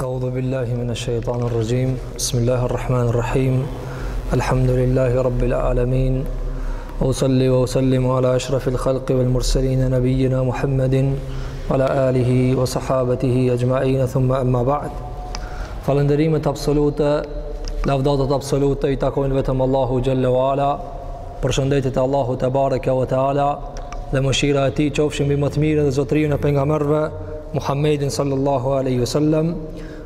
أعوذ بالله من الشيطان الرجيم بسم الله الرحمن الرحيم الحمد لله رب العالمين وصلي وسلم على أشرف الخلق والمرسلين نبينا محمد وعلى آله وصحابته أجمعين ثم أما بعد Falënderimet absolute, lavdatat absolute i takojnë vetëm Allahu xhallahu ala. Përshëndetjet e Allahut te bareke ve teala dhe mëshira e tij qofshin mbi më të mirin dhe zotërinë e pejgamberëve Muhammedin sallallahu alaihi wasallam,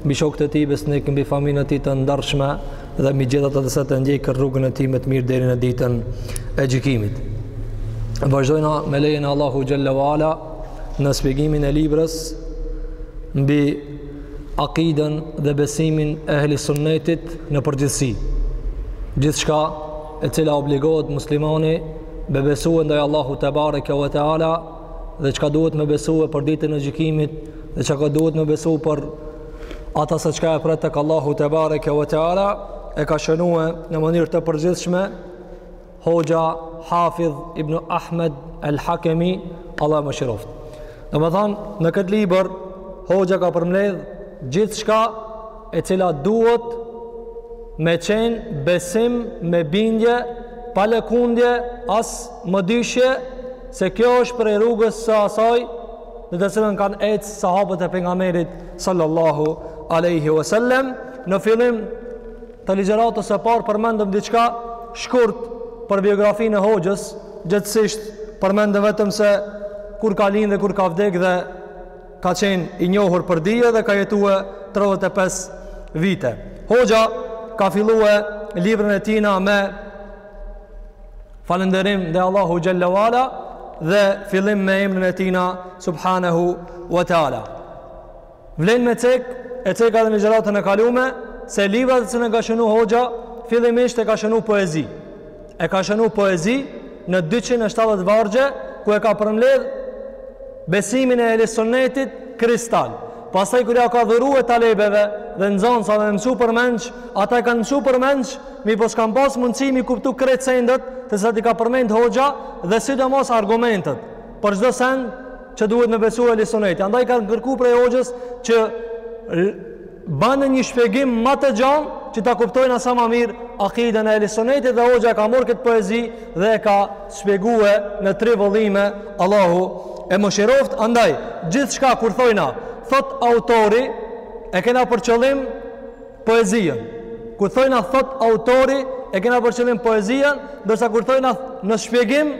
mbi shokët e tij besnikë, mbi familjen e tij të ndershme dhe mbi gjithë ata që e ndjekin rrugën e tij më të mirë deri në ditën e gjykimit. Vazhdojna me lejen e Allahu xhallahu ala në shpjegimin e librës mbi akiden dhe besimin e ehli sunnetit në përgjithësi. Gjithçka e cila obligohet muslimani me besue ndaj Allahu te bareke ve teala dhe çka duhet me besue për ditën e gjykimit dhe çka duhet me besue për ata se çka e pret tek Allahu te bareke ve teala e ka shënue në mënyrë të përgjithshme Hoxha Hafidh ibn Ahmed El Hakemi, Allahu e mëshiroftë. Domethënë, në këtë libër, Hoxha ka përmbledh gjithçka e cila duhet me qenë besim me bindje, pa lëkundje, as mëdyshje, se kjo është prej rrugës së asaj, në të cilën kanë ecë sahabët e pejgamberit sallallahu aleyhi wasallam, në fillim Të ligjëratës së parë përmendëm diçka shkurt për biografinë e Hoxhës, gjithsesi përmendëm vetëm se kur ka lind dhe kur ka vdek dhe ka qenë i njohur për dije dhe ka jetue 35 vite. Hoxha ka fillue librën e tina me falënderim ndaj Allahu xhallahu ala dhe fillim me emrin e tina subhanahu wa taala. Vlen me cekë, e ceka edhe në ligjëratën e kalume, se libra të cilën e ka shënu hoxha, fillimisht e ka shënu poezi. E ka shënu poezi në 270 vargje, ku e ka përmbledh besimin e ehli sunnetit kristal. Pastaj kur ja ka dhurue talebeve dhe nxansave me mësu përmendsh, ata e kanë mësu përmendsh, mirëpo s'kanë pas mundësi me i kuptu krejt sendet, të cilat i ka përmend hoxha dhe sidomos argumentet. Për çdo send, që duhet me besue ehli sunneti. Andaj kanë kërku prej hoxhës që t'banë një shpjegim ma të gjanë që ta kuptojnë sa ma mirë akiden e ehli sunnetit dhe hoxha e ka marrë këtë poezi dhe e ka shpjegue në tri vëllime Allahu e mëshiroftë. Andaj, gjithçka kur thojna, thot autori e kena për qëllim poezinë. Kur thojna thotë autori e kena për qëllim poezinë, ndërsa kur thojna në shpjegim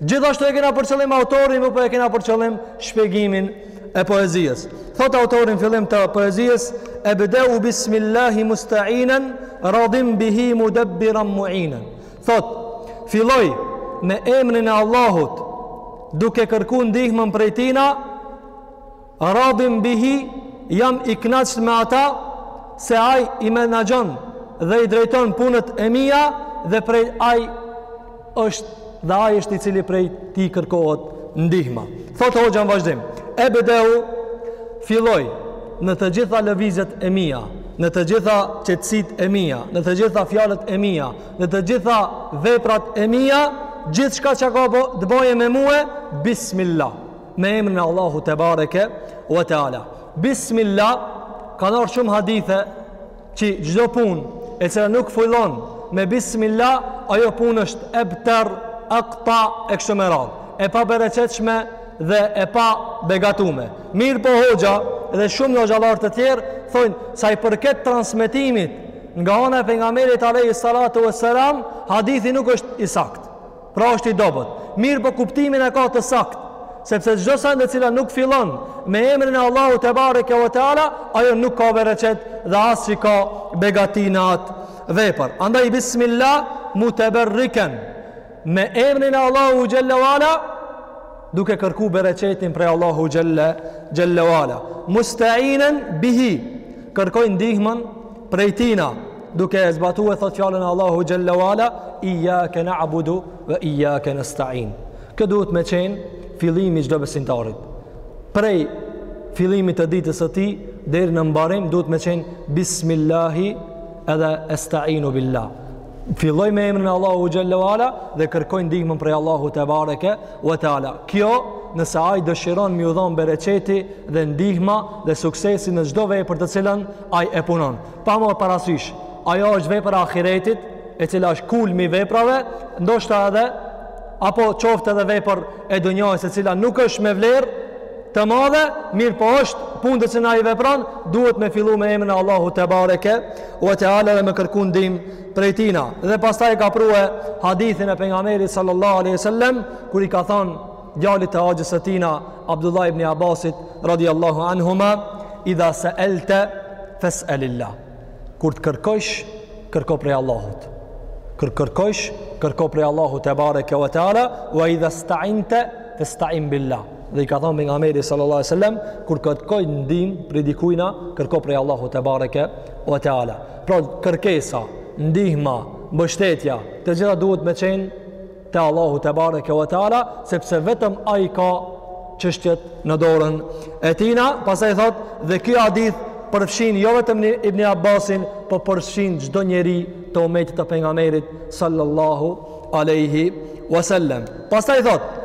Gjithashtu e kena për qëllim autorin, mirëpo e kena për qëllim shpjegimin e poezisë. Thotë autori në fillim të poezisë, ebdeu bismillahi mustainen, radhim bihi mudebbiran muinen. Thotë, filloj me emrin e Allahut, duke kërku ndihmën prej tina, Radin bihi, jam i knaqt me ata se ai i menaxhon dhe i drejton punët e mia dhe prej ai është dhe ai është i cili prej tij kërkohet ndihma. Thotë hoxha në vazhdim, ebdeu filloj në të gjitha lëvizjet e mia, në të gjitha qetësitë e mia, në të gjitha fjalët e mia, në të gjitha veprat e mia, gjithçka që ka të bojë me mue, bismillah. Me emrin e Allahut tebareke ue teala. Bismillah kanë ardh shumë hadithe që çdo punë e cila nuk fillon me bismillah, ajo punë është ebter, akta e kështu me radhë. E pabereqetshme dhe e pabegatume. Mirëpo hoxha dhe shumë hoxhallarë të tjerë, thonë, sa i përket transmetimit nga ana e pejgamberit alejhi salatu ue selam, hadithi nuk është i saktë. Pra është i dobët. Mirëpo kuptimin e ka të saktë, sepse çdo send e cila nuk fillon me emrin e Allahut tebareke ve teala, ajo nuk ka bereqet dhe as që ka begati në atë vepër. Andaj bismillah mutabarrikan me emrin e Allahut xhelle ue ala duke kërku bereqetin prej Allahut xhelle, xhelle ue ala, mustainen bihi, kërkoj ndihmën prej tina, duke e zbatu thotë fjalën e Allahut xhelle ue ala, ijjake na'budu ve ijjake nestain. Kjo duhet me qenë fillimi i çdo besimtarit. Prej fillimit të ditës së tij, deri në mbarim, duhet me qenë bismillahi edhe estainu billah. filloj me emrin e Allahut xhelle ue ala dhe kërkoj ndihmën prej Allahut tebareke ue teala. Kjo nëse ai dëshiron m'iu dhonë bereqeti dhe ndihma dhe suksesi në çdo vepër të cilën ai e punon. Pa marrë parasysh, ajo është vepër e ahiretit e cila është kulmi i veprave, ndoshta edhe apo qoftë edhe vepër e dunjasë e cila nuk është me vlerë të madhe, mirëpo është punë që ai e vepron, duhet me fillu me emrin e Allahut tebareke ue teala dhe me kërku ndihmë prej tina. Dhe pastaj e ka prue hadithin e pejgamberit sallallahu alaihi wasallam kur i ka thënë djalit të axhës së tina Abdullah ibn Abbasit radiallahu anhuma idha sa'alta fas'alillah. Kur të kërkosh, kërko prej Allahut. Kur kërkosh, kërko prej Allahut tebareke ve teala, wa idha sta'inta fasta'in billah. Dhe i ka thënë pejgamberi sallallahu alajhi wasallam, kur kërkon ndihmë prej dikujna, kërko prej Allahut tebareke ve teala. Pra kërkesa, ndihma, mbështetja, të gjitha duhet me qenë te Allahu tebareke ve teala sepse vetëm ai i ka çështjet në dorën e tina pastaj thotë dhe ky hadith përfshin jo vetëm Ibn Abbasin po përfshin çdo njeri të umetit të pejgamberit sallallahu alaihi wasallam pastaj thotë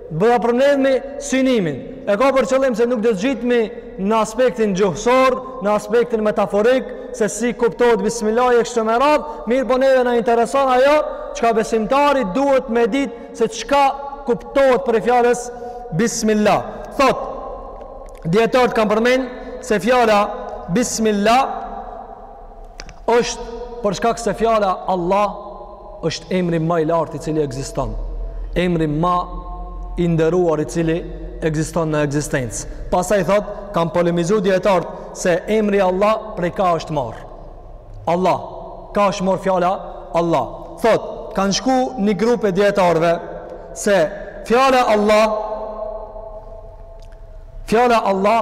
Do ta përmbledhmi synimin. E ka për qëllim se nuk do zgjitmi në aspektin gjuhësor, në aspektin metaforik, se si kuptohet bismillah e kështu me radh, mirë po neve na intereson ajo çka besimtari duhet me ditë se çka kuptohet prej fjalës bismillah. Thot dijetarët kanë përmend se fjala bismillah është për shkak se fjala Allah është emri ma i lartë i cili ekziston. Emri ma i nderuar i cili ekziston në ekzistencë. Pastaj thot, kanë polemizu dijetarët se emri Allah prej ka është marr. Allah, ka është marr fjala Allah. Thot, kanë shku një grup i dijetarëve se fjala Allah Fjala Allah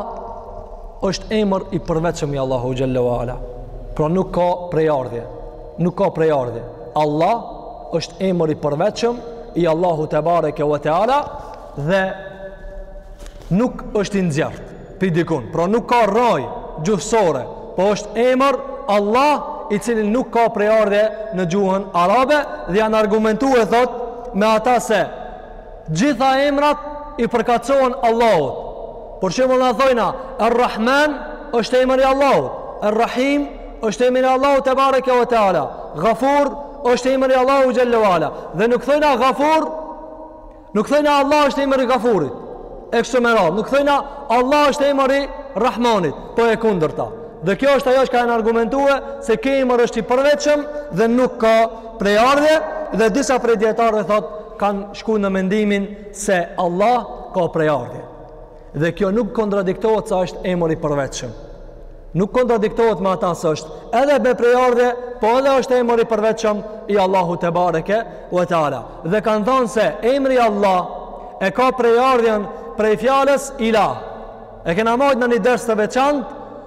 është emër i përveçëm i Allahu xhelle ue ala. Pra nuk ka prejardhje. Nuk ka prejardhje. Allah është emër i përveçëm i Allahu tebareke ve teala dhe nuk është i nxjerrtë prej dikun. Pra nuk ka rraj gjuhësore, po është emër Allah i cili nuk ka prejardhje në gjuhën arabe dhe janë argumentue thot me ata se Gjitha emrat i përkatësohen Allahut. Për shembull na thojna Ar-Rahman është emri i Allahut, Ar-Rahim është emri i Allahut tebareke ve teala, Ghafur është emri i Allahut xhelle ue ala. Dhe nuk thojna Ghafur, nuk thojna Allah është emri i Ghafurit. E kshtu me radh, nuk thojna Allah është emri i Rahmanit, po e kundërta. Dhe kjo është ajo që kanë argumentue se ky emër është i përvetshëm dhe nuk ka prejardhje dhe disa prej dijetarëve thotë kanë shku në mendimin se Allah ka prejardhje. Dhe kjo nuk kontradiktohet se është emër i përveçëm. Nuk kontradiktohet me ata se është edhe me prejardhje, po edhe është emër i përveçëm i Allahu tebareke ue teala. Dhe kanë thonë se emri Allah e ka prejardhjen prej fjalës ilah. E kena majtë në një ders të veçantë,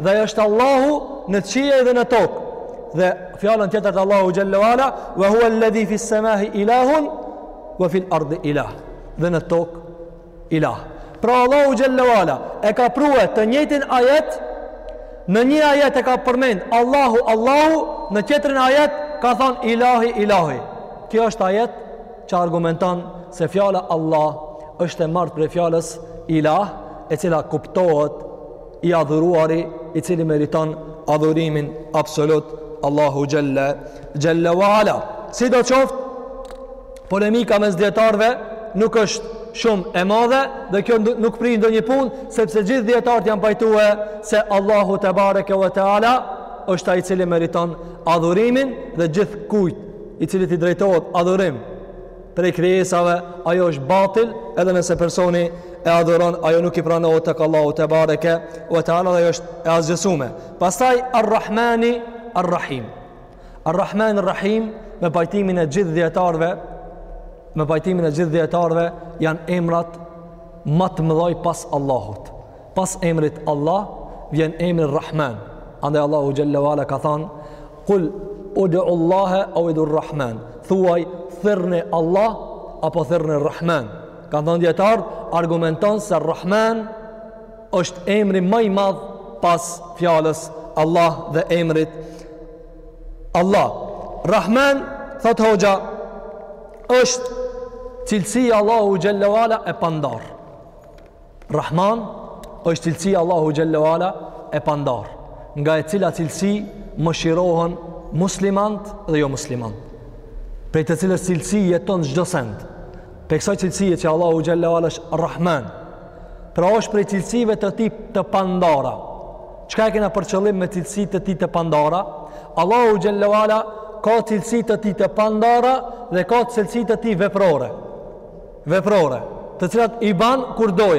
Dhe është Allahu në qiej dhe në tokë. Dhe fjalën tjetër të Allahu xhelle ue ala, "Wa huwa alladhi fi as-sama'i ilahun wa fi al-ardi ilah." Dhe në tokë ilah. Pra Allahu xhelle ue ala e ka prue të njëjtin ajet në një ajet e ka përmend Allahu Allahu në tjetrin ajet ka thon ilahi ilahi. Kjo është ajet që argumenton se fjala Allah është e marrë prej fjalës ilah, e cila kuptohet i adhuruari i cili meriton adhurimin absolut Allahu xhelle wa Ala sido qoft polemika mes dijetarëve nuk është shumë e madhe dhe kjo nuk prish ndonjë punë sepse gjithë dijetarët janë pajtue se Allahu tebareke wa teala është ai i cili meriton adhurimin dhe gjithkujt i cili t'i drejtohet adhurim prej krijesave, ajo është batil, edhe nëse personi e adhuron, ajo nuk i pranohet tek Allahu te bareke ve teala dhe është e asgjësuar. Pastaj Ar-Rahmani Ar-Rahim. Ar-Rahman Ar-Rahim me pajtimin e gjithë dijetarëve, me pajtimin e gjithë dijetarëve janë emrat ma të mëdhoj pas Allahut. Pas emrit Allah vjen emri Rahman. Andaj Allahu xhallahu ala ka thanë Kul udu Allahe au udur Rahman. Thuaj, thirrni Allah apo thirrni Rahman. Kanë thanë dijetarë, argumenton se Rahman është emri ma i madh pas fjalës Allah dhe emrit Allah. Rahman thotë hoxha është cilësi e Allahut xhallahu ala e pandarë. Rahman është cilësi e Allahut xhelle ue ala e pandarë, nga e cila cilësi mëshirohen muslimanët dhe jomuslimanët. Prej të cilës cilësi jeton çdo send. Prej kësaj cilësie që Allahu xhelle ue ala është Rahman, pra është prej cilësive të tij të pandara. Çka e kena për qëllim me cilësi të tij të pandara? Allahu xhelle ue ala ka cilësi të tij të pandara dhe ka cilësi të tij veprore. veprore, të cilat i ban kur do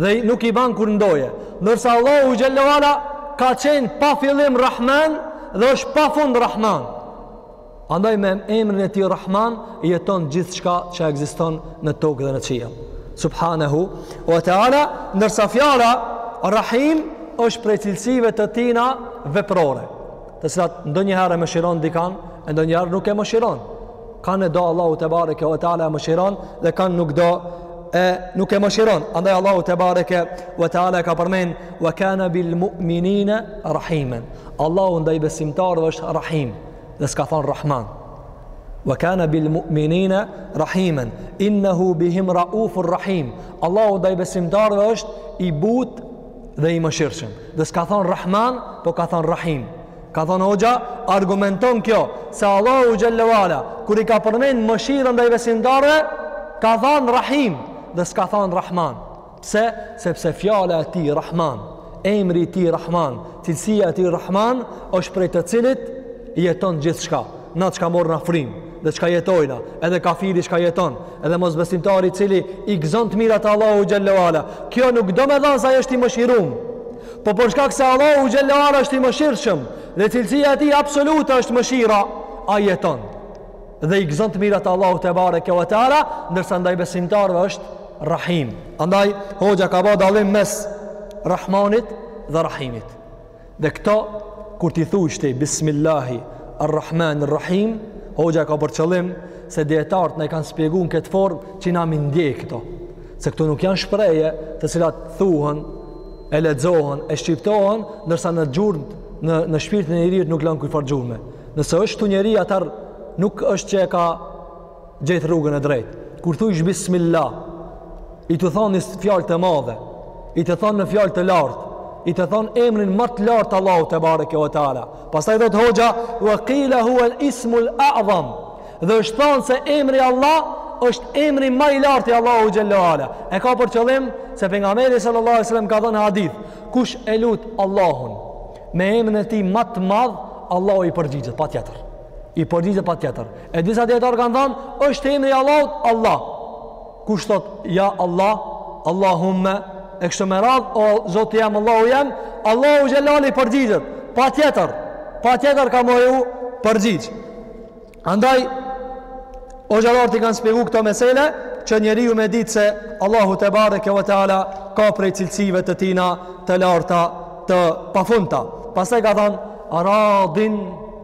dhe nuk i ban kur nuk do. Ndërsa Allahu xhallahu ala ka qenë pa fillim Rahman dhe është pa fund Rahman. Andaj me emrin e tij Rahman jeton gjithçka që ekziston në tokë dhe në qiell. Subhanahu wa ta'ala, ndërsa fjala Rahim është prej cilësive të tijna veprore. të cilat ndonjëherë e mëshiron dikan, e ndonjëherë nuk e mëshiron. Kan e do Allahu te bareke ve teala e mëshiron dhe kan nuk do e nuk e mëshiron. Andaj Allahu te bareke ve teala ka përmend wa kana bil mu'minina rahiman. Allahu ndaj besimtarëve është Rahim dhe s'ka thanë Rahman. Wa kana bil mu'minina rahiman. Innahu bihim raufur rahim. Allahu ndaj besimtarëve është i butë dhe i mëshirshëm. Dhe s'ka thanë Rahman, po ka thanë Rahim. Ka thanë Hoxha, argumenton kjo, se Allahu xhelle ue ala, kur e ka përmend mëshirën ndaj besimtarëve, ka thanë Rahim, dhe s'ka thanë Rahman. Pse? Sepse fjala e tij Rahman, emri i tij Rahman, cilësia e tij Rahman, është prej të cilit jeton gjithçka, na çka morrna frymë. dhe çka jetojna, edhe kafiri çka jeton, edhe mosbesimtari i cili i gëzon të mirat e Allahut xhallahu ala. Kjo nuk do me thanë se ai është i mëshirum. Po për shkak se Allahu xhallahu ala është i mëshirshëm dhe cilësia e tij absolute është mëshira, ai jeton. Dhe i gëzon të mirat e Allahut te bareke ve teala, ndërsa ndaj besimtarëve është Rahim. Andaj hoxha ka ba dallim mes Rahmanit dhe Rahimit. Dhe këto kur t'i thuash ti bismillahi arrahman irrahim, hoxha e ka për qëllim se dijetarët na i kanë shpjegu në këtë formë që na me i ndje këto. Se këto nuk janë shprehje të cilat thuhen e lexohen e shqiptohen, ndërsa në gjurmë në në shpirtin e njeriut nuk lën kurrfarë gjurmë. Nëse është kështu njeri atëherë nuk është që e ka gjejt rrugën e drejtë. Kur thujsh bismillah, je tu thonë një fjalë të madhe, je tu thonë një fjalë të lartë, je tu thonë emrin ma të lartë Allahu tebareke ve teala. Pastaj thot hoxha, "Wa qila huwa al-ismu al-a'zam." Dhe është thonë se emri Allah është emri ma i lartë i Allahu xhelle ve ala. E ka për qëllim se pejgamberi sallallahu alaihi wasallam ka thonë në hadith, "Kush e lut Allahun me emrin e tij ma të madh, Allahu i përgjigjet patjetër." i përgjigjet patjetër. E disa dijetarë kanë thonë, është emri i Allahut, Allah. Kush thot, ja Allah, Allahumme, e kështu me radhë, o Zoti jem, Allahu jem, Allahu xhelle ve ala i përgjigjet, patjetër, patjetër ka me ju përgjigj. Andaj, hoxhallarët i kanë shpjegu këto mesele, që njeriu me ditë se Allahu tebareke ve teala ka prej cilësive të tina të larta të pafundta. Pastaj ka thanë, radin,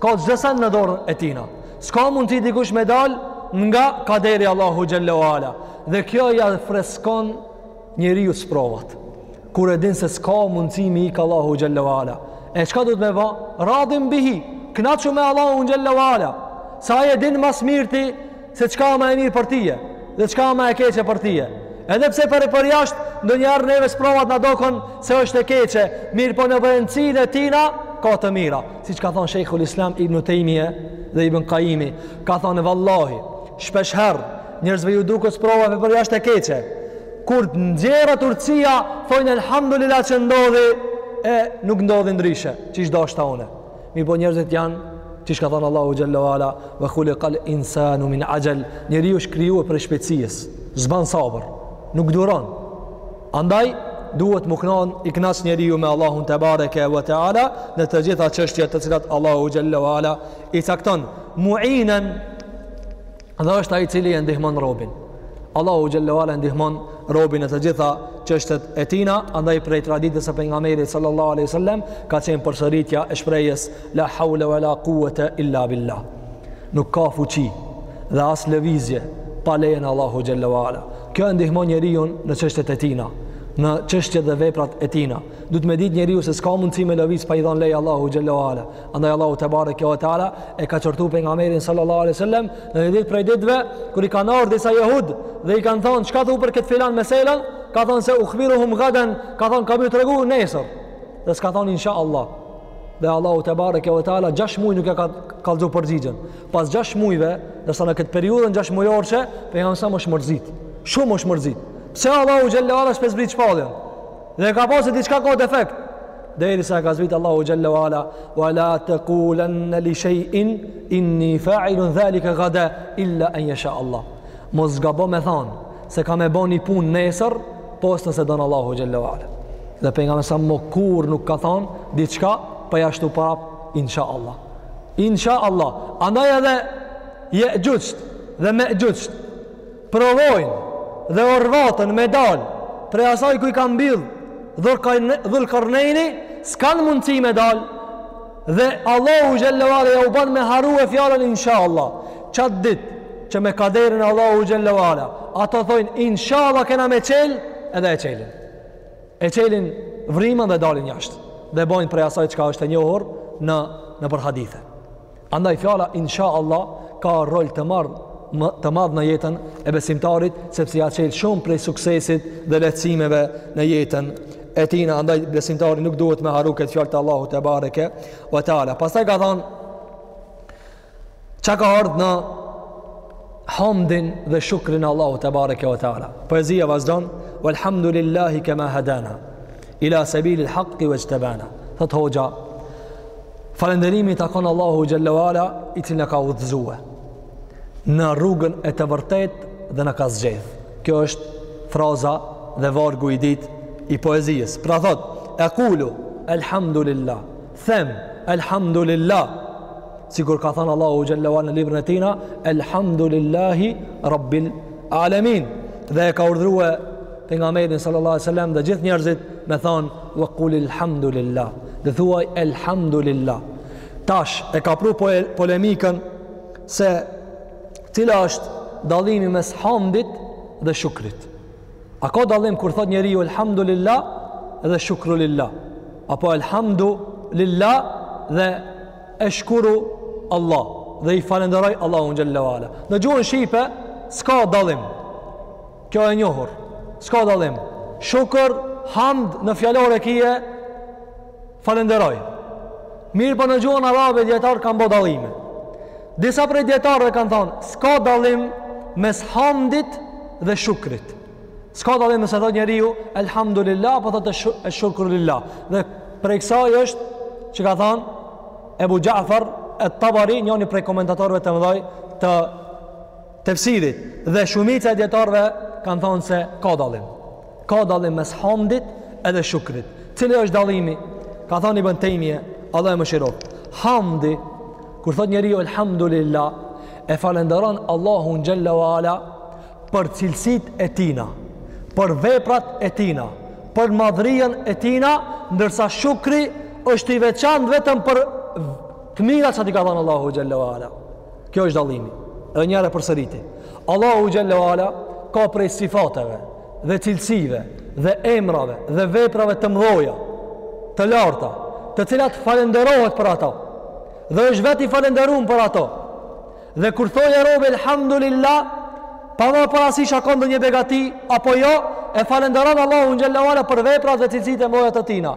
ka çdo sen në dorën e tina. S'ka mundësi dikush me dal nga kaderi i Allahu xhalla wala. Dhe kjo ja freskon njeriut sprovat. Kur e din se s'ka mundësi me ik Allahu xhalla wala. E çka duhet me ba? Radhim bihi, kënaqu me Allahu xhalla wala. Se ai e din ma s'mirti se çka a ma e mirë për tye dhe çka a ma e keqe për tye. Edhe pse prej përjashtë ndonjëherë neve sprovat na doken se është e keqe, mirëpo në brendësinë e tina ka të mira. Siç ka thonë Sheikhul Islam Ibn Taymije dhe Ibn Qayimi, ka thonë vallahi, shpeshherë njerëzve ju duket sprova prej përjashtë e keqe. Kur nxjerret urtësia, thojnë elhamdulillah që ndodhi e nuk ndodhi ndryshe, qysh deshta unë. Mirëpo njerëzit janë, qysh ka thonë Allahu xhelle ve ala, ve khulikal insanu min axhel, njeriu është krijue prej shpejtësies, s'ban sabër, nuk duron. Andaj, duhet me konë i knaqt njeriu me Allahun tebareke ve teala, në të gjitha çështjet të cilat Allahu xhelle ve ala i cakton. Muinan, dhe është ai i cili e ndihmon robin. Allahu xhelle ve ala e ndihmon robin në të gjitha çështjet e tina, andaj prej traditës së pejgamberit sallallahu alaihi wasallam ka qenë përsëritja e shprehjes la haula wala quwata illa billah. Nuk ka fuqi dhe as lëvizje pa lejen e Allahu xhelle ve ala. Kjo e ndihmon njeriun në çështjet e tina në çështjet dhe veprat e tina. Duhet me ditë njeriu se s'ka mundësi me lëviz pa i dhonë leje Allahu xhelle ve ala. Andaj Allahu tebareke ve teala e ka qortu pejgamberin sallallahu alaihi wasallam në një ditë prej ditëve kur i kanë ardhur disa jehud dhe i kanë thënë çka thu për këtë filan mesele, ka thënë se ukhbiruhum gadan, ka thënë kam ju tregu nesër. Dhe s'ka thënë inshallah. Dhe Allahu tebareke ve teala 6 muaj nuk ia ka kallzu përgjigjen. Pas 6 muajve, ndërsa në këtë periudhën 6 mujorshe, pejgamberi alejhi selam është mërzit. Shumë është mërzit. Pse Allahu xhelle ve ala s'po e zbret shpalljen. Dhe e ka pa se diçka ka defekt. Derisa e ka zbrit Allahu xhelle ve ala, wa la të kulen në li shejin, inni fa'ilun dhalika gada, illa en jesha Allah. Mos gabo me thanë, se kam me bo një punë nesër, pos nëse don Allahu xhelle ve ala. Dhe pejgamberi alejhi selam më kurrë nuk ka thanë, diçka, po ashtu pa insha Allah. Insha Allah. Andaj edhe, Jexhuxht dhe Mexhuxht, provojnë dhe orvatën me dal prej asaj ku i ka mbyll Dhulkarnejni s'kan mundësi me dal dhe Allahu xhelle ve ala jau ban me harrue fjalën insha Allah qatë dit që me kaderin e Allahut xhelle ve ala ato thojnë insha Allah kena me çel edhe e çelin e çelin vrimën dhe dalin jashtë dhe bojnë prej asaj çka është e njohur në, nëpër hadithe Andaj fjala insha Allah ka rol të madh të madh në jetën e besimtarit sepse ia çel shumë prej suksesit dhe lehtësimeve në jetën e tina. Andaj besimtari nuk duhet me harru këtë fjalë të Allahut tebareke ve teala. Pastaj ka thënë çka ka ardh në hamdin dhe shukrin e Allahut tebareke ve teala. Poezia vazhdon: "Walhamdulillahi kama hadana." Ila sebilil haqqi wexhtebana. Thot hoxha, falënderimi i takon Allahu xhelle ve ala i cili na ka udhëzue në rrugën e të vërtetë dhe na ka zgjedh. Kjo është fraza dhe vargu i dytë i poezisë. Pra thot, ekulu, elhamdulillah, them elhamdulillah sikur ka thënë Allahu xhelle ve ala në librin e tina elhamdulillahi rabbil alamin dhe e ka urdhrue pejgamberin sallallahu alaihi wasallam dhe gjithë njerëzit me thon wa qul elhamdulillah dhe thuaj elhamdulillah tash e ka pru polemikën se cila është dallimi mes hamdit dhe shukrit A ka dallim kur thot njeriu elhamdulillah dhe shukrulillah apo elhamdu lillah dhe eshkuru Allah dhe i falenderoj Allahun xhelle ve ala. Në gjuhën shqipe s'ka dallim. Kjo e njohur. S'ka dallim. Shukr, hamd në fjalor e kije Falenderoj. Mirëpo në gjuhën arabe dijetarët kanë bo dallime. Disa prej dijetarëve kanë thonë, s'ka dallim mes hamdit dhe shukrit. S'ka dallim nëse thotë njeriu, elhamdulillah, apo thotë esh-shukru lillah. Dhe prej kësaj është që ka thonë, Ebu Xhafar et-Tabari, njoni prej komentatorëve të mdhoj të Tefsirit dhe shumica e dijetarëve kanë thonë se ka dallim. Ka dallim mes hamdit edhe shukrit. Cili është dallimi? Ka thonë Ibn Tejmije, Allahu e mëshiroftë. Hamdi, kur thotë njeriu elhamdulillah, e falënderon Allahun xhalla ue ala për cilësitë e tina, për veprat e tina, për madhërinë e tina, ndërsa shukri është i veçantë vetëm për të mirat që t'i ka dhënë Allahu xhalla ue ala. Kjo është dallimi. Edhe njëherë e përsëriti. Allahu xhalla ue ala ka prej sifateve dhe cilësive dhe emrave dhe veprave të mëdha, të larta, të cilat falënderohet për ato. Dhe është vetë i falënderun për ato. Dhe kur thojë robi elhamdulillah, pa marr parasysh a ka ndonjë begati apo jo, e falënderon Allahun xhalla ue ala për veprat dhe cilësitë e mëdha të tina.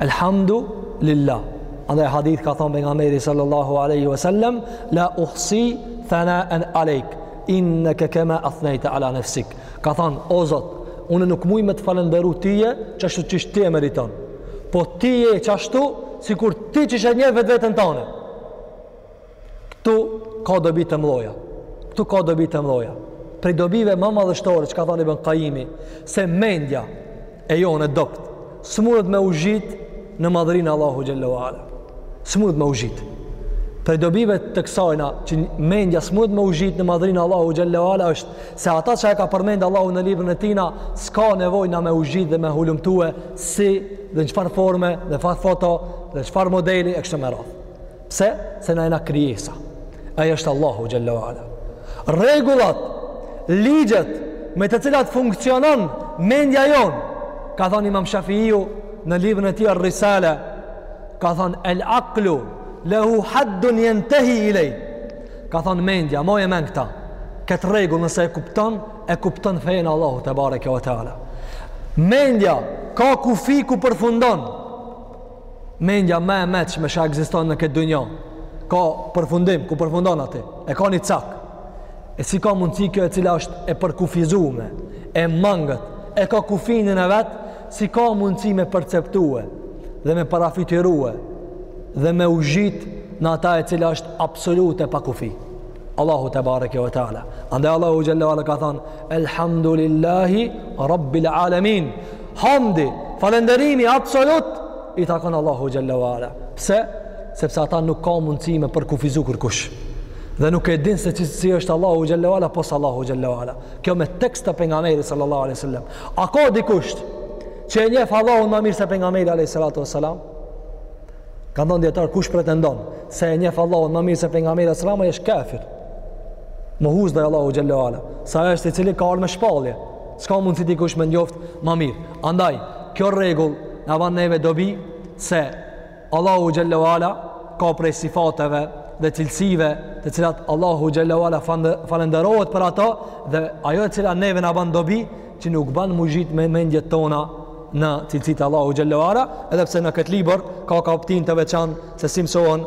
Elhamdu lillah. Andaj hadith ka thonë Pejgamberi sallallahu aleyhi wa sallam, la uhsi thana en alejk, inë ke kema athnejte ala nefsik. Ka thonë, o Zot, unë nuk muj me të falenderu tije, qashtu qysh ti e meriton. Po ti je qashtu, sikur ti qysh e njeh vetveten tane. Këtu ka dobi të mëdha. Këtu ka dobi të mëdha. Prej dobive ma madhështore që ka thanë Ibn Qayimi, se mendja jonë e dobët s'muret me u gjit në madhërinë e Allahut xhalla ue ala. S'muret me u gjit. Prej dobive të kësajna që mendja s'muret me u gjit në madhërinë e Allahut xhalla ue ala është se ata që e ka përmend Allahu në librin e tina s'ka nevojë na me u gjit dhe me hulumtue si dhe në çfarë forme dhe çfarë foto dhe çfarë modeli e kështu me radhë. Pse? Se na jena krijesa. Ai është Allahu xhalla ue ala. Rregullat, ligjet me të cilat funksionon mendja jonë, ka thonë Imam Shafiu në librin e tij Ar-Risale, ka thonë el aqlu lahu haddun yantahi ilay. Ka thonë mendja, mbaje mend këta. Kët rregull nëse e kupton, e kupton fenë e Allahut tebareke ve teala. Mendja ka kufi ku përfundon. Mendja më e meçme që ekziston në këtë dunja ka përfundim, ku përfundon aty. E ka një cak. E si ka mundësi kjo e cila është e përkufizume, e mangët, e ka kufinin e vet, si ka mundësi me perceptue dhe me parafytyrue dhe me u gjit në ata e cila është absolute, pa kufi. Allahu tebareke ve taala. Andaj Allahu xhalla ue ala ka thonë elhamdulillahi rabbil alamin. Hamdi, falënderimi absolut i takon Allahu xhelle ue ala. Pse? Sepse ata nuk ka mundësi me përkufizu kurrkush. Dhe nuk e din se si është Allahu xhelle ue ala pos Allahu xhelle ue ala. Kjo me tekst të pejgamberit sallallahu alaihi wasallam. A ka dikush që e njef Allahun ma mirë se pejgamberi alaihi salatu wasalam? Ka ndonjë dijetar? Kush pretendon se e njef Allahun ma mirë se pejgamberi alaihi salam, asht kafir. Mohus ndaj Allahu xhelle ue ala. Se ai është i cili ka ardh me shpalje. S'ka mundësi dikush me njoftë ma mirë. Andaj, kjo rregull na ban neve dobi se Allahu xhelle ue ala ka prej sifateve dhe cilësive të cilat Allahu xhelle ue ala falënderohet për ato dhe ajo e cila neve na ban dobi që nuk ban m'u zhyt me mendjet tona në cilësitë e Allahu xhelle ue ala edhe pse në këtë libër ka kaptinë të veçantë se si mësohen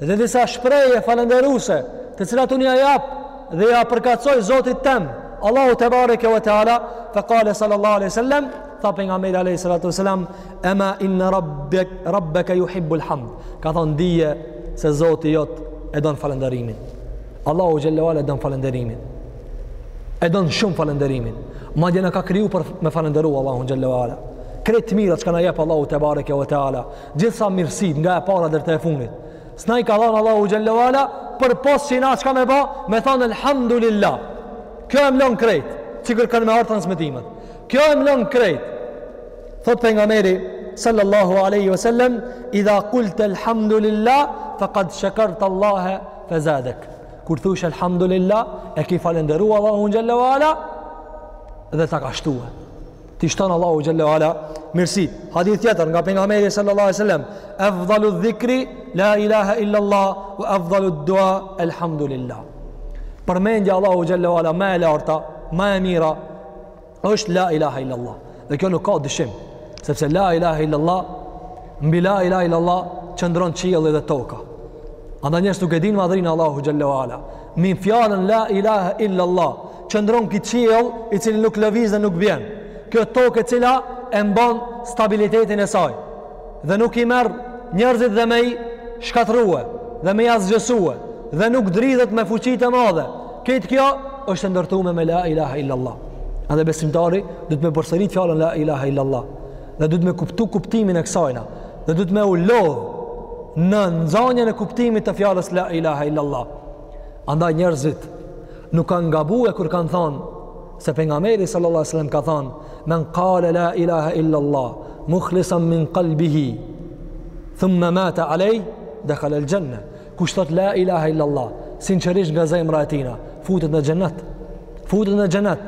Dhe disa shprehje falënderuse, të cilat unë ia jap dhe ia përkatësoj Zotit tem, Allahu tebareke ue teala, fe kale sallallahu aleyhi sallam, tha pejgamberi aleyhi sallatu sallam, ema inne rabbeke juhibbul hamd, ka thonë dije se Zoti jot e don falënderimin. Allahu xhelle ue ala e don falënderimin. E don shumë falënderimin. Madje na ka kriju për me falënderu Allahun xhelle ue ala. Krejt të mirat çka na jep Allahu tebareke ue teala. Gjithë sa mirësitë nga e para deri te e funit. S'na i ka dhanë Allahu xhelle ue ala përpos që na çka me ba, me thanë Elhamdulillah. Kjo e mlon krejt, sikur kanë me ardh transmitimet. Kjo e mlon krejt. Thotë pejgamberi, sallallahu aleyhi ve sellem, idha kulte Elhamdulillah, fekad shekerte Allahe fe zadek. Kur thush Elhamdulillah, e ki falënderu Allahun xhelle ue ala, dhe ta ka shtue. T'i shton Allahu xhelle ue ala mirësi. Hadith tjetër nga pejgamberi sallallahu alaihi wasallam, afdalu dhikri la ilaha illa allah wa afdalu dua alhamdulillah. Përmendja e Allahu xhelle ue ala ma e larta, ma e mira është la ilaha illa allah. Dhe kjo nuk ka dyshim, sepse la ilaha illa allah mbi la ilaha illa allah qëndron qielli dhe toka. Andaj njerëzit nuk e dinë madhninë e Allahu xhelle ue ala. Mbi fjalën la ilaha illa allah Qëndron ky qiell i cili nuk lëviz dhe nuk bjen. Kjo tokë e cila e mban stabilitetin e saj dhe nuk i merr njerëzit dhe me i shkatërrue dhe me i asgjësue dhe nuk dridhet me fuqi të madhe. Krejt kjo është e ndërtume me la ilaha illallah. Andaj besimtari duhet me përsërit fjalën la ilaha illallah dhe duhet me kuptu kuptimin e kësajna dhe duhet me u lodhë në nxanjen e kuptimit të fjalës la ilaha illallah. Andaj njerëzit Nuk kanë gabue kur kanë thanë, se pejgamberi sallallahu alejhi wasallam ka thanë, men kale la ilaha illallah, mukhlisan min kalbihi, thumme mata alejh, dekhale el-xhenne. Kush thot la ilaha illallah, sinqerisht nga zemra e tina, futet në xhennet. Futet në xhennet.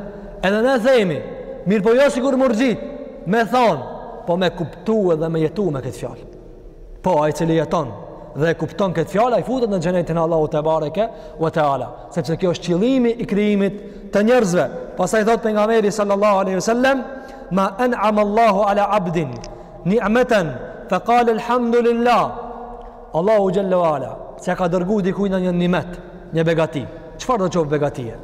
Edhe ne themi, mirëpo jo sikur murxhit, me thanë, po me kuptu edhe me jetu me këtë fjalë. Po, ai i cili jeton dhe e kupton këtë fjalë, ai futet në xhenetin e Allahut tebareke ve teala, sepse kjo është qëllimi i krijimit të njerëzve. Pastaj thot pejgamberi sallallahu alaihi wasallam, "Ma an'ama Allahu ala 'abdin ni'matan fa qala alhamdulillah." Allahu xhelle ve ala s'ia ka dërgu dikujt ndonjë nimet, një begati. Çfarëdo qoftë begatie.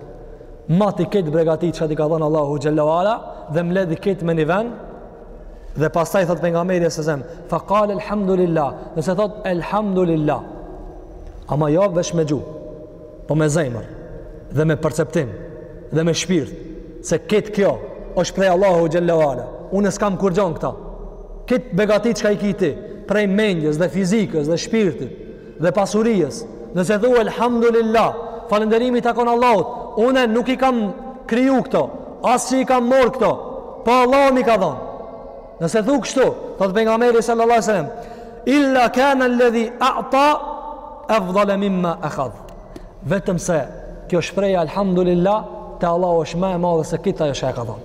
Mati kejt begati çka t'i ka dhënë Allahu xhelle ve ala dhe mbledhi kejt me një vend Dhe pastaj thot pejgamberi a.s., fa qal alhamdulillah, nëse thot alhamdulillah. Ama jo veç me gjuhë, po me zemër dhe me perceptim dhe me shpirt, se kejt kjo është prej Allahu xhelle ve ala. Unë s'kam kurgjo n'këta. Kejt begati çka i ki ti, prej mendjes dhe fizikës dhe shpirtit. dhe pasurisë. Nëse thua elhamdulillah, falënderimi i takon Allahut. Unë nuk i kam kriju këto, as që i kam marr këto, po Allahu m'i ka dhënë. Nëse thua kështu, thot pejgamberi sallallahu alajhi wasallam, illa kana alladhi a'ta afdala mimma akhadh. Vetëm se kjo shprehja elhamdulillah te Allahu është më e madhe se kejt ajo çka e ka dhënë.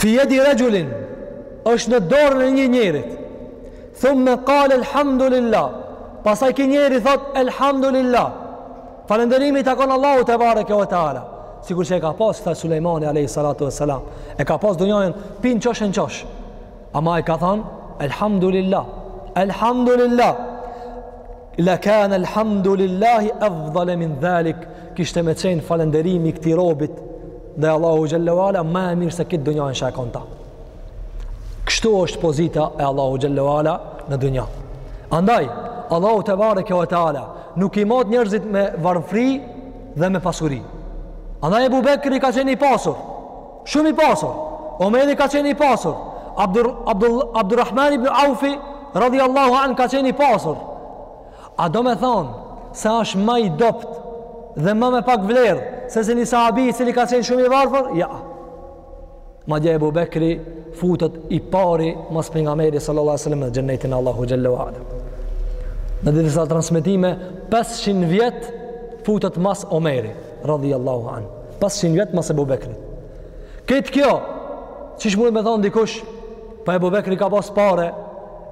Fi jedi regjulin, është në dorën e një njerit. Thumme kale, elhamdulillah. Pasaj ky njeri thot, elhamdulillah. Falënderimi i takon Allahut tebareke ve teala. Sikur që e ka pas këta Sulejmani a.s. E ka pas dunjanë, pej n'qosh e n'qosh. Ama ai ka thënë Elhamdulillah. Elhamdulillah. La kan elhamdulillah afdal min zalik. Kishte me qenë falënderimi i këtij robit ndaj Allahut xhelle ve ala më e mirë se kejt dunjaja çka e ka n'ta. Kështu është pozita e Allahut xhelle ve ala në dunja. Andaj Allahu tebareke ve teala nuk i mat njerëzit me varfëri dhe me pasuri. Andaj Abu Bekri ka qenë i pasur. Shumë i pasur. Omeri ka qenë i pasur. Abdur, Abdurrahman ibn Aufi, radijallahu anhu, ka qenë i pasur. A domethonë, se është ma i dobët dhe ma me pak vlerë, sesa një sahabi i cili ka qenë shumë i varfër? Ja. Madje Ebu Bekri futet i pari, mas pejgamberit, sallallahu alejhi wasallam, në xhennetin e Allahut xhelle ve ala. Në disa transmetime, 500 vjet, futet mas Omeri, radijallahu anhu. Pesqind vjet mas Ebu Bekrit. Krejt kjo, qysh mundet me thonë dikush, po po Ebu Bekri ka pas pare,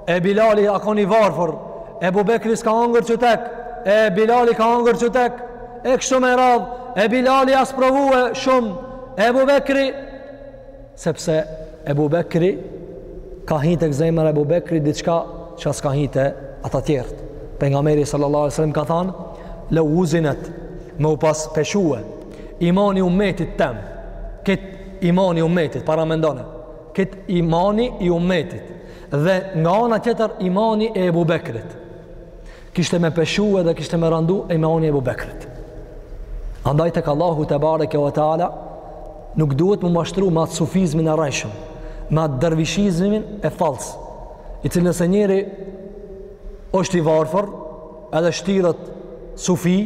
e Bilali a kon i varfër, Ebu Bekri s'ka hangër qytek, e Bilali ka hangër qytek, e kështu me radhë, e Bilali a sprovue shumë, Ebu Bekri, Sepse Ebu Bekri ka hi te zemra e Ebu Bekrit diçka që s'ka hi te ata tjerët. Pejgamberi sallallahu alajhi wasallam ka thënë: "Lau uzine me u pas peshue imani i umetit tem krejt imani i umetit paramendone krejt imani i umetit dhe nga ana tjetër imani i Ebu Bekrit Kishte me peshue dhe kishte me randu imani i Ebu Bekrit. Andaj tek Allahu tebareke ve teala, nuk duhet m'u mashtru me atë sufizmin e rrejshëm, me atë dërvishizmin e fallc, i cili nëse njëri është i varfër, edhe shtiret sufi,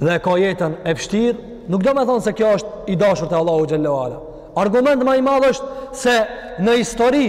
dhe e ka jetën e vështirë, nuk domethonë se ky është i dashur te Allahu xhelle ve ala. Argument ma i madhë është se në histori,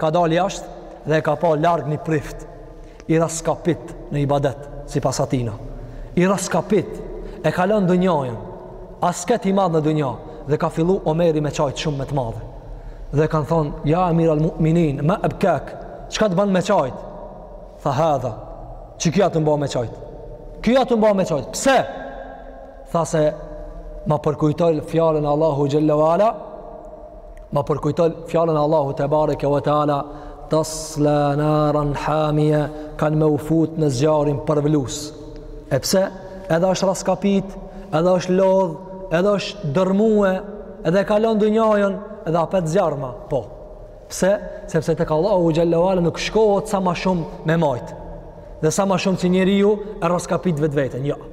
Ka dalë jashtë dhe e ka pa larg një prift i rraskapit në ibadet, sipas atyne. I rraskapit e ka lënë dynjanë, asket i madh në dynja, dhe ka fillu Omeri me qajtë shumë me të madhe. Dhe kanë thonë, ja Amir al-Mu'minin, ma jubkik, çka të banë me qajtë? Tha hadha, qe ky të ban me qajtë? Ky të ban me qajtë, pse? Tha se, ma përkujtoi fjalën e Allahut xhelle ve ala, Ma përkujton fjalën e Allahut tebareke ve teala tasla naran hamia kan me u fut në zjarrin përvëlues. E pse? Edhe është rraskapit, edhe është lodh, edhe është dërmue, edhe e ka lënë dynjanë, edhe apet zjarm, a. Po. Pse? Sepse tek Allahu xhelle ve ala nuk shkohet sa ma shumë me majt. Dhe sa më shumë si njeriu e raskapit vetveten. Jo. Ja.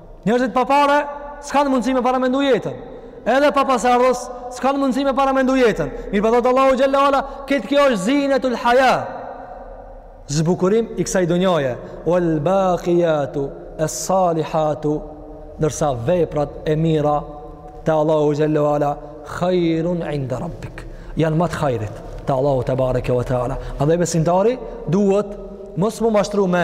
Njerëzit pa pare s'kanë mundësi me paramendu jetën. Edhe pa pasardhës s'kanë mundësi me paramendu jetën. Mirëpo thotë Allahu xhalla wala, krejt kjo është zinetul haya. Zbukurim i kësaj dunjaje, wal baqiyatu as-salihatu, ndërsa veprat e mira te Allahu xhalla wala khairun inda rabbik. Janë ma të hajrit te Allahu tebareke ve teala. Andaj besimtari duhet mos m'u mashtru me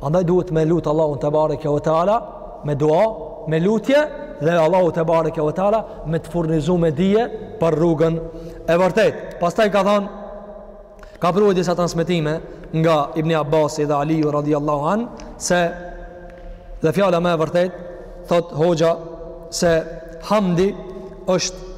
Andaj duhet me lutë Allahun tebareke ve teala, me dua, me lutje, dhe Allahu tebareke ve teala, me të furnizu me dije për rrugën e vërtetë. Pastaj ka thonë, ka prue disa transmetime nga Ibni Abasi dhe Aliju radiallahu anhu, se dhe fjala ma e vërtetë, thotë hoxha se hamdi është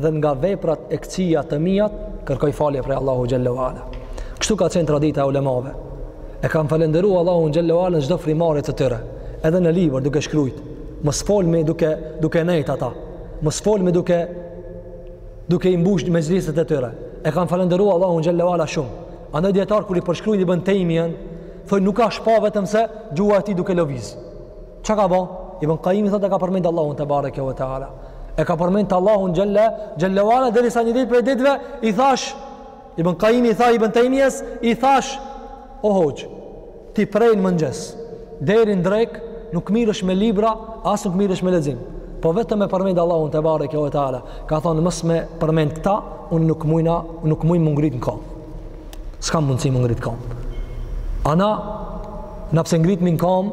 dhe nga veprat e këqija të mijat kërkoj falje prej Allahu xhelle ve ala kështu ka qenë tradita e ulemave e kanë falendëruar Allahu xhelle ve ala në çdo frymëmarrje të tyre edhe në libër duke shkruajt mos folmi duke duke nejt ata mos folmi duke duke i mbush mexhliset e tyre e kanë falendëruar Allahu xhelle ve ala shumë andaj dietar kur i përshkruajnë ibn Taymian thonë nuk asht pa vetëm se gjuha e tij duke lëviz Çka ka bo? Ibn Qayyim thotë ka përmend Allahun tebareke ve teala. E ka përmend Allahun xhelle xhelle ve ala derisa një ditë prej ditëve i thash Ibn Qayyim i tha Ibn Taymijes i thash o hoxhë ti prej në mëngjes deri në drekë nuk mirësh me libra as nuk mirësh me lexim po vetëm me përmend Allahun tebareke ve teala ka thonë mos me përmend këta unë nuk mujna nuk muj m'u ngrit në kam s'kam mundësi m'u ngrit n'kam. Ana, pse ngrit në kam,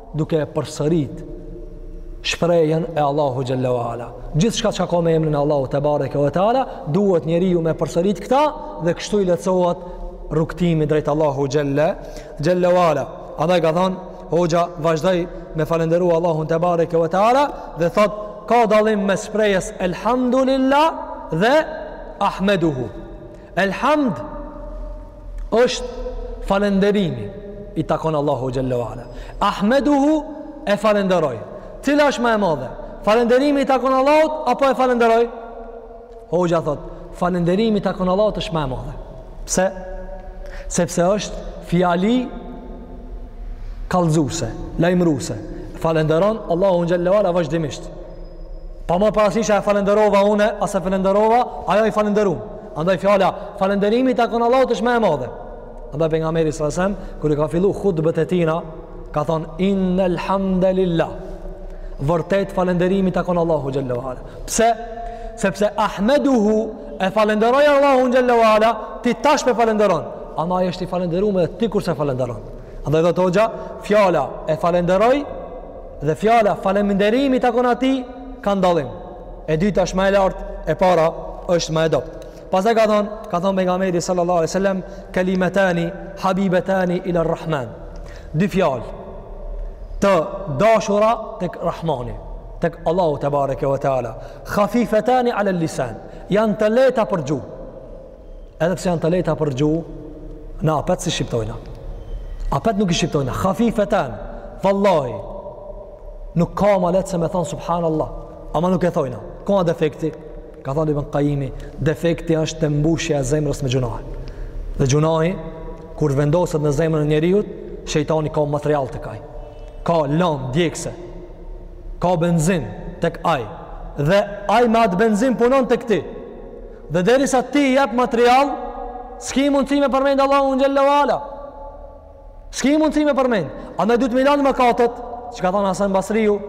duke e përsërit shprehjen e Allahu xhelle ve ala. Gjithçka çka ka me emrin e Allahu tebareke ve teala, duhet njeriu me përsërit këta dhe kështu i lehtësohet rrugëtimi drejt Allahu xhelle, xhelle ve ala. Andaj ka thonë, hoxha vazhdoj me falenderu Allahu tebareke ve teala dhe thotë, ka dallim mes shprehjes Elhamdulillah dhe Ahmeduhu. Elhamd është falenderimi i takon Allahu xhelle ve ala. Ahmeduhu e falenderoj. Cila është më e madhe? Falenderimi i takon Allahut apo e falenderoj? Hoxha thot, falenderimi i takon Allahut është më e madhe. Pse? Sepse është fjali kallëzuse, lajmëruse. Falenderon Allahu xhelle ve ala vazhdimisht. Pa marr parasysh a e falënderova unë, a s'e falënderova, ai i falënderum. Andaj fjala falënderimi i takon Allahut është më e madhe. Andaj pejgamberi sa sem kur i ka fillu hutbet e tina, ka thon innal hamdalillah. Vërtet falënderimi i takon Allahu xhelle ve ala. Pse? Sepse ahmeduhu e falënderoj Allahun xhelle ve ala, ti tash p'e falënderon. Ama ai është i falënderuar edhe ti kur s'e falënderon. Andaj thot hoxha, fjala e falënderoj Dhe fjala falënderimi takon atij kanë dallim. E dyta është më e lartë, e para është më e dobët. Pastaj ka thon, ka thon pejgamberi sallallahu alaihi wasallam, kalimatani habibetani ila rrahman. Dy fjalë të dashura tek Rahmani, tek Allahu tebareke ve teala. Khafifetani ala lisan, janë të lehta për gjuhë. Edhe pse janë të lehta për gjuhë, na apet s'i shqiptojna. Apet nuk i shqiptojna. Khafifetan, vallahi, nuk ka ma lehtë se me thonë subhanallah. Ama nuk e thojna. Ku â defekti, ka thonë Ibn Kajimi, defekti është te mbushja e zemrës me gjunahe. Dhe gjunahi, kur vendoset në zemrën e njeriut, shejtani ka material tek aj. Ka landë djegëse. Ka benzin, tek aj. Dhe aj me atë benzin punon tek ti. Dhe derisa ti i jep material, s'ki mundësi me përmend Allahun xhelle wa ala. S'ki mundësi me përmend. Andaj duhet me lanë mëkatet, që ka thënë Hasan Basriu,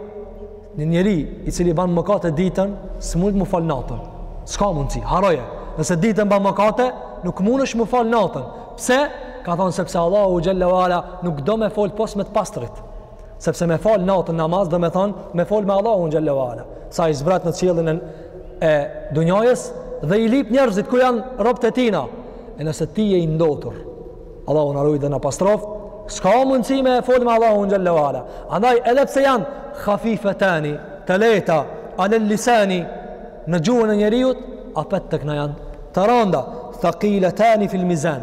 një njeri i cili ban mëkate ditën, s'mundet m'u fal natën. S'ka mundësi, harroje. Nëse ditën ban mëkate, nuk mundesh m'u fal natën. Pse? Ka thënë sepse Allahu xhelle wa ala nuk do me fol pos me të pastrit. Sepse me fal natën namaz domethonë me fol me Allahun xhalle wa ala. Se ai zbret në qiellin e, e dunjajës dhe i lyp njerëzit ku janë robët e tina. E nëse ti je i ndotur, Allahu na rujt dhe na pastroftë, s'ka mundësi me fol me Allahun xhalle wa ala. Andaj edhe pse janë khafifetani, të lehta, alel lisani në gjuhën e njeriut, apet tek na janë të randa, thaqilatani fil mizan.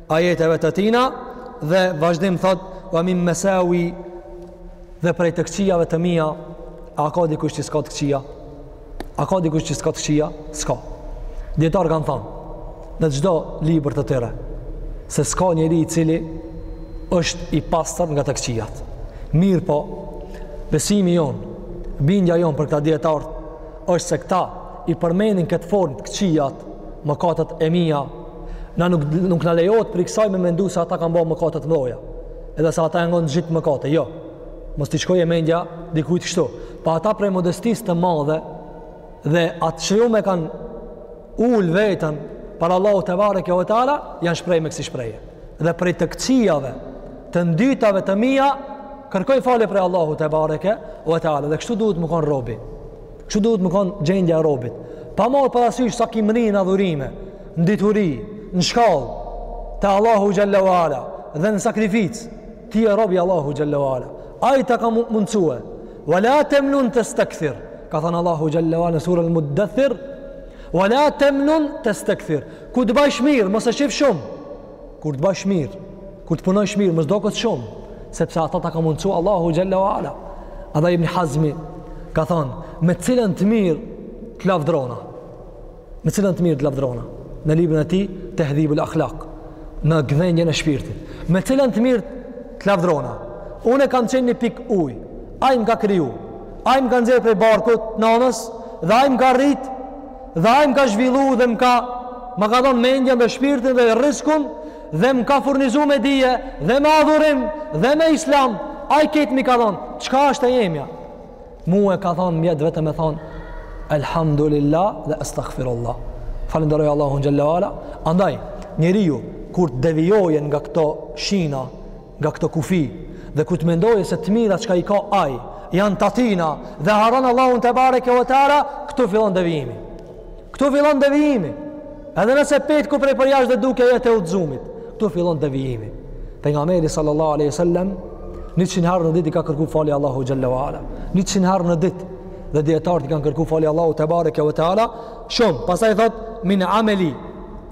ajeteve të tina dhe vazhdim thotë wa min masawi dhe prej të këqijave të mia a ka dikush që s'ka të këqija a ka dikush që s'ka të këqija s'ka dijetarët kanë thonë në çdo libër të tyre se s'ka njeri i cili është i pastër nga të këqijat mirëpo besimi jonë bindja jonë për këta dijetarë është se këta i përmenin këtë formë të këqijat mëkatet e mia Na nuk nuk na lejohet prej kësaj me mendu se ata kanë bo mëkate të mëdha. Edhe se ata janë kon gjithë mëkate, jo. Mos t'i shkojë mendja dikujt kështu. Po ata prej modestisë t' madhe dhe asaj që gjithmonë kanë ul veten para Allahut tebareke wa teala janë shpreh me kësi shprehje. Dhe prej të këqijave, të ndytave të mija, kërkoj falje prej Allahut tebareke wa teala. Dhe kështu duhet me konë robi. Kështu duhet me konë gjendja e robit. Pa marrë parasysh sa ki mërri në adhurime, në dituri, në shkallë, te Allahu xhelle wa ala dhe në sakrificë, ti je rob i Allahut xhelle wa ala. Ai ta ka mundësue. Wa la temnun testekthir, ka thënë Allahu xhelle wa ala në suren Muddethir, wa la temnun testekthir. Kur të bajsh mirë, mos e shif shumë, Kur të bajsh mirë, kur të punojsh mirë, mos t'doket shumë, sepse ata ta ka mundësu Allahu Xhelle wa Ala. Andaj Ibn Hazmi ka thonë, me cilën të mirë të lavdrona. Me cilën të mirë të lavdrona. Në librën e tij, Tehdhibul akhlak, në gdhendjen e shpirtit. Me cilën të mirë të lavdrona. Unë kam qenë një pikë ujë, aj më ka kriju, aj më ka nxjerrë prej barkut nanës, dhe aj më ka rritë, Dhe ai më ka zhvillu dhe më ka më ka dhënë mendjen dhe shpirtin dhe riskun dhe më ka furnizuar me dije dhe me adhurim dhe me islam. Ai krejt m'i ka dhënë. Çka është e jemja? Mu e ka dhënë mjet vetëm me thonë Elhamdulillah dhe estagfirullah. Falënderoj Allahun xhelle ue ala. Andaj, njeriu kur të devijojë nga këto shina nga këto kufi dhe kur të mendojë se të mirat çka i ka ai janë të tina dhe harron Allahun te bareke ve teala këtu fillon devijimi këtu fillon devijimi edhe nëse petku prej përjashta dhe dukja e të udhëzumit këtu fillon devijimi pejgamberi sallallahu alaihi wasallam 100 herë në ditë i ka kërku falje Allahut xhelle ue ala 100 herë në ditë dhe dijetarët i kanë kërku falje Allahut te bareke ve teala shumë pastaj thotë min ameli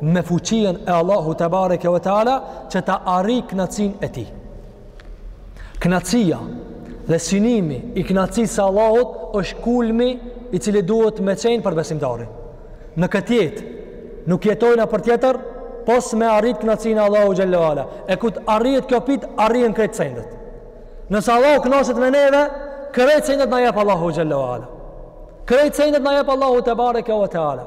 me fuqinë e Allahut te bareke ve teala që ta arrijë kënaqësinë e tij. Kënaqësia dhe synimi i kënaqësisë së Allahut është kulmi i cili duhet me qenë për besimtarin. Në këtë jetë nuk jetojna për tjetër pos me arrit kënaqësinë e Allahut xhelle ue ala. E kur të arrihet kjo pikë, arrihen krejt sendet. Nëse Allahu kënaqet me neve, krejt sendet na jep Allahu xhelle ue ala. Krejt sendet na jep Allahu te bareke ve teala.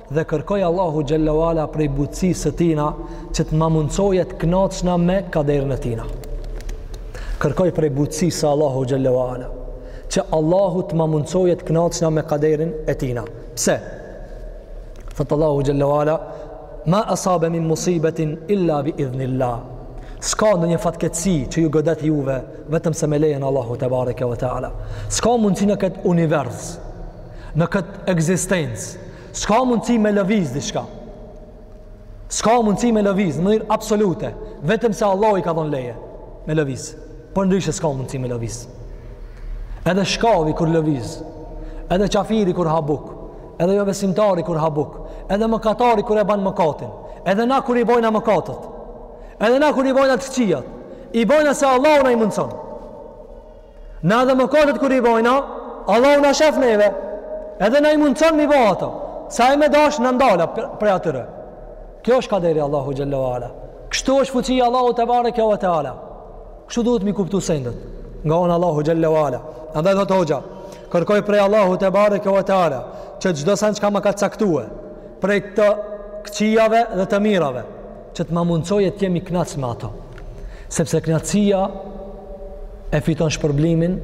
Dhe kërkoj Allahu xhelle ue ala prej butësisë së tina që të ma mundësojë të kënaqshna me kaderin e tina. Kërkoj prej butësisë së Allahut xhelle ue ala që Allahu të ma mundësojë të kënaqshna me kaderin e tina. Pse? Thotë Allahu xhelle ue ala ma asabe min musibetin illa bi idhnillah. S'ka ndonjë fatkeqësi që ju godet juve vetëm se me lejen e Allahut te bareke ve teala. S'ka mundësi në këtë univers në këtë ekzistencë. S'ka mundësi me lëviz diçka. S'ka mundësi me lëviz, në mënyrë absolute. Vetëm se Allahu i ka dhënë leje me lëviz. Përndryshe s'ka mundësi me lëviz. Edhe shkavi kur lëviz, edhe qafiri kur habuk, edhe jobesimtari kur habuk, edhe mëkatari kur e ban mëkatin, edhe na kur i bojna mëkatet, edhe na kur i bojna të këqijat, i bojna se Allahu na i mundëson. Na edhe mëkatet kur i bojna, Allahu na shef neve. Edhe na i mundson m'i bo ato. Se ai me dash na ndal prej atyre. Kjo është kaderi i Allahut xhelle ue ala. Kështu është fuqia e Allahut te bareke ve teala. Kështu duhet m'i kuptu sendet. Nga ana e Allahut xhelle ue ala. Andaj thotë hoxha. Kërkoj prej Allahut te bareke ve teala. Që çdo send çka ma ka caktue. Prej të këqijave dhe të mirave. Që të ma mundësojë të jem i kënaqur me ato. Sepse kënaqësia e fiton shpërblimin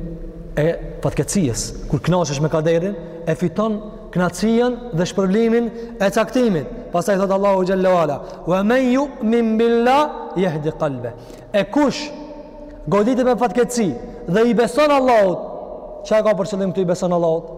e fatkeqësisë. Kur kënaqesh me kaderin, e fiton kënaqësinë dhe shpërblimin e caktimit. Pastaj thotë Allahu xhelle ue ala, Ve men jumin billahi jehdi kalbeh. E kush goditet me fatkeqësi dhe i beson Allahut, çka ka për qëllim këtu i beson Allahut?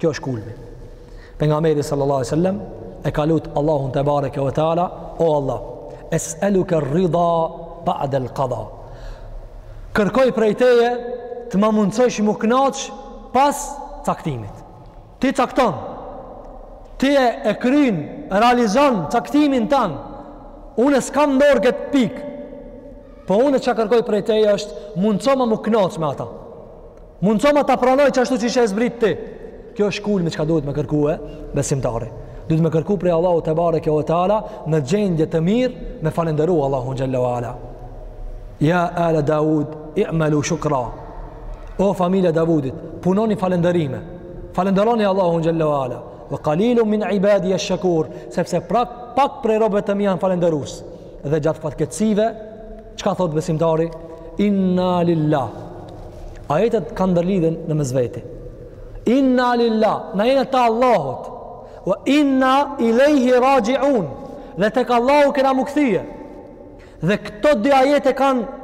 Kjo është kulmi. Pejgamberi sallallahu alaihi wasallam e ka lut Allahun te bareke ve teala, o Allah, es'aluka ar-ridha ba'da al-qada. Kërkoj prej teje të ma mundësojsh mu knaq pas caktimit. Ti cakton. Ti e, e kryen, realizon caktimin tand. Unë s'kam në dorë këtë pikë. Po unë çka kërkoj prej teje është mundësoma mu knaq me ata. Mundësoma ta pranoj qashtu qysh e zbrit ti. Kjo është kulmi çka duhet me kërkue besimtari. Duhet me kërku prej Allahut te bareke ve teala në gjendje të mirë me falenderu Allahun xhelle ve ala. Ja ala Dawud, i'melu shukra. O familja Dawudit, punoni falenderime. Falenderoni Allahun xhelle ve ala. Ve kalilun min ibadije shekur, sepse pak, pak prej robëve të mi janë falenderues. Dhe gjatë fatkeqësive, Çka thotë besimtari? Inna lillah. Ajetet kanë ndërlidhje në mes veti. Inna lillah. Na jena të Allahut. Wa inna ilejhi raxhiun. Dhe tek Allahu kena mu kthye. Dhe këto dy ajete kanë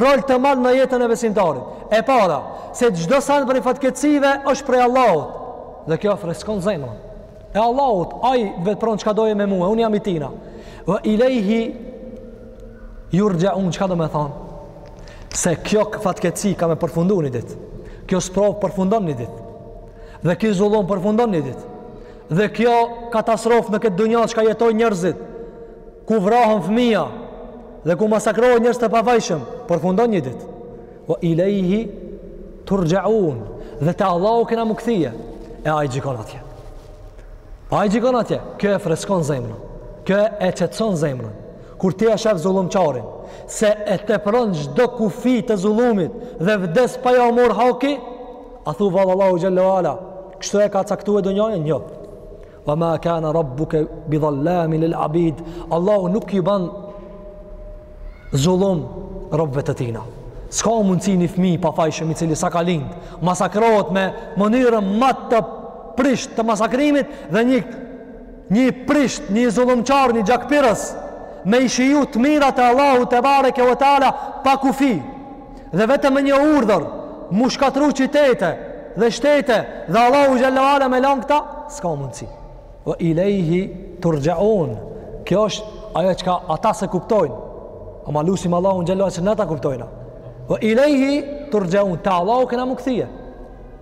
rol të madh në jetën e besimtarit. E para, se çdo send prej fatkeqësive është prej Allahut. Dhe kjo freskon zemrën. E Allahut, ai vepron çka doje me mue, unë jam i tina. Ve ilejhi Jurxhaun çka domethanë se kjo fatkeqësi ka me përfundu një dit kjo sprovë përfundon një dit dhe kjo zullum përfundon një dit dhe kjo katastrofë në këtë dunja çka jetojnë njerëzit ku vrahen fëmija dhe ku masakrohen njerëz të pafajshëm përfundon një dit ve ilejhi turxhaun dhe te Allahu kena mu kthye e ai gjykon atje ai gjykon atje kjo e freskon zemrën kjo e qetson zemrën Kur ti e shef zullumqarin se e tepron çdo kufi të zullumit dhe vdes pa ju marr haki, a thu vallë Allahu xhelle ve ala, kështu e ka caktue dunjanë? Jo. Wa ma kana rabbuka bi dhallamin lil abid. Allahu nuk i ban zullum robëve të tina. S'ka mundësi një fmi i pafajshëm i cili sa ka lind, masakrohet me mënyrën ma të prisht të masakrimit dhe një Një i prisht, një zullumqar, një gjakpirës, me i shiju të mirat e Allahut te bareke ve teala pa kufi, dhe vetëm me një urdhër, mu shkatrru qytete dhe shtete, dhe Allahu xhelle ve ala me lanë këta, s'ka mundësi. Ve ilejhi turxhaun, kjo është ajo çka ata s'e kuptojnë, ama lusim Allahun xhelle ve ala që na ta kuptojna. Ve ilejhi turxhaun, te Allahu kena mu kthye.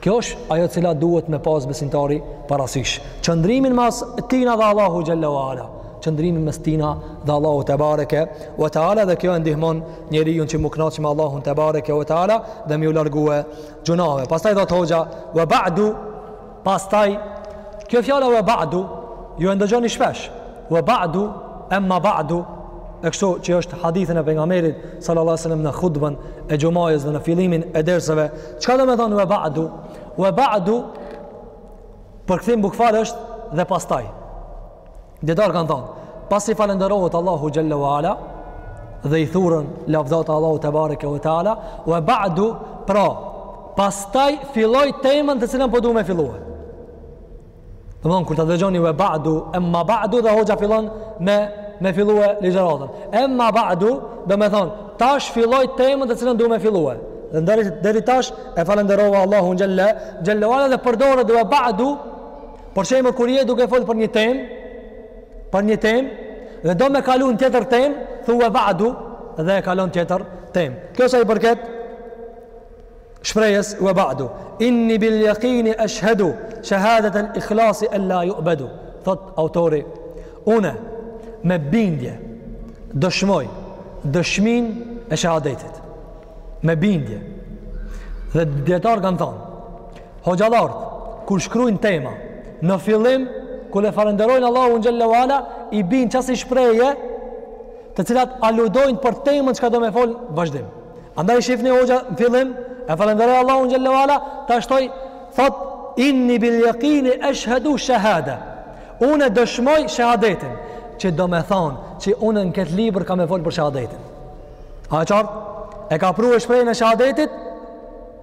Kjo është ajo e cila duhet me pas besimtari parasysh. Qëndrimin mes tina dhe Allahu xhalla wala. Qëndrimin mes tina dhe Allahu te bareke u teala dhe kjo e ndihmon njeriu që m'u kënaq me Allahun te bareke u teala dhe me ju largue gjunave. Pastaj thot hoxha wa ba'du pastaj kjo fjala wa ba'du ju e ndëgjoni shpesh. Wa ba'du amma ba'du e kështu që është në hadithin e pejgamberit sallallahu alajhi wasallam në hutbën e xumajës dhe në fillimin e dersave Çka do me thonë ve ba'du? Ve ba'du përkthim bukfal është dhe pastaj. Dijetarët kanë thonë, pasi falenderohet Allahu xhelle wa ala dhe i thurën lavdata Allahut tebareke we teala, ve ba'du pra, pastaj filloj temën të cilën po du me fillue. Domethonë kur ta dëgjoni we ba'du, emma ba'du dhe hoxha fillon me me fillue ligjëratën. Emma ba'du, domethonë, tash filloj temën të cilën du me fillue. Dhe deri tash e falënderova Allahun xhalla wa ala dhe përdoret we ba'du. Për shembull kur je duke fol për një temë, për një temë dhe do me kalu në tjetër temë, thu we ba'du dhe e kalon tjetër temë. Kjo sa i përket shprehjes, Wa ba'du, inni bil yaqini ashhadu, shahadat al ikhlasi an la yu'badu. Thot autori, unë me bindje dëshmoj dëshmin e shahadetit. Me bindje. Dhe dijetarët kanë thonë, hoxhallart, kur shkrujnë tema, në fillim, kur e falenderojnë Allahun xhelle wa ala, i bijnë qasi shprehje, të cilat aludojnë për temën çka do me folë në vazhdim. Andaj shifni hoxha në fillim, e falenderoj Allahun xhalla wa ala, tash çka thot inni bil yaqini ashhadu shahada. Unë dëshmoj shahadetin, që do me thonë që unë në këtë libër ka me folë për shahadetin. A e qartë? E ka pru shprehjen e shahadetit?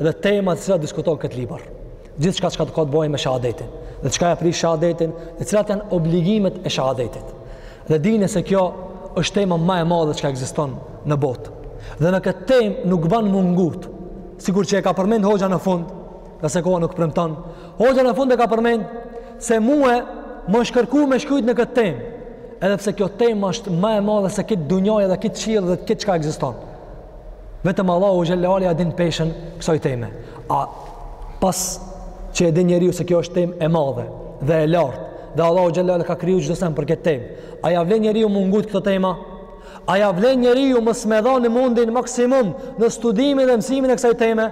dhe temat të cilat diskuton në këtë libër. Gjithçka çka të ka të bojë me shahadetin. Dhe çka e prish shahadetin, dhe cilat janë obligimet e shahadetit. Dhe dine se kjo është tema ma e madhe çka ekziston në botë. Dhe në këtë tem nuk ban m'u ngut, sikur që e ka përmend hoxha në fund, dhe se koha nuk premton, hoxha në fund e ka përmend se mue më është kërku me shkujt në këtë tem. Edhe pse kjo tema është ma e madhe se krejt dunjaja edhe krejt qielli dhe krejt çka ekziston. Vetëm Allahu xhelle wa ala ja din peshën kësoj teme. A pas që e din njeriu se kjo është tem e madhe dhe e lartë, dhe Allahu xhelle wa ala ka kriju çdo sen për këtë tem, a ja vlen njeriut m'u ngut n'këtë temë? A ja vlen njeriut mos me dhanë mundin maksimum në studimin dhe mësimin e kësoj teme?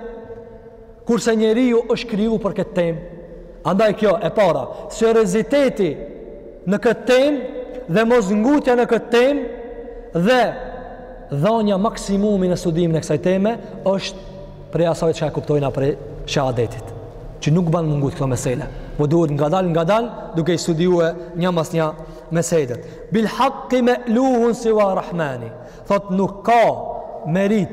Kurse njeriu është kriju për këtë temë. Andaj kjo e para, serioziteti në këtë temë dhe mos ngutja në këtë temë dhe dhanja maksimumi në studimin e kësaj teme është prej asaj që e kuptojna prej shahadetit që nuk banë mungut këto mesele po duhet ngadal ngadal duke i studiue një mas një meselet bil haqi me'luhun siwa rahmani thot nuk ka merit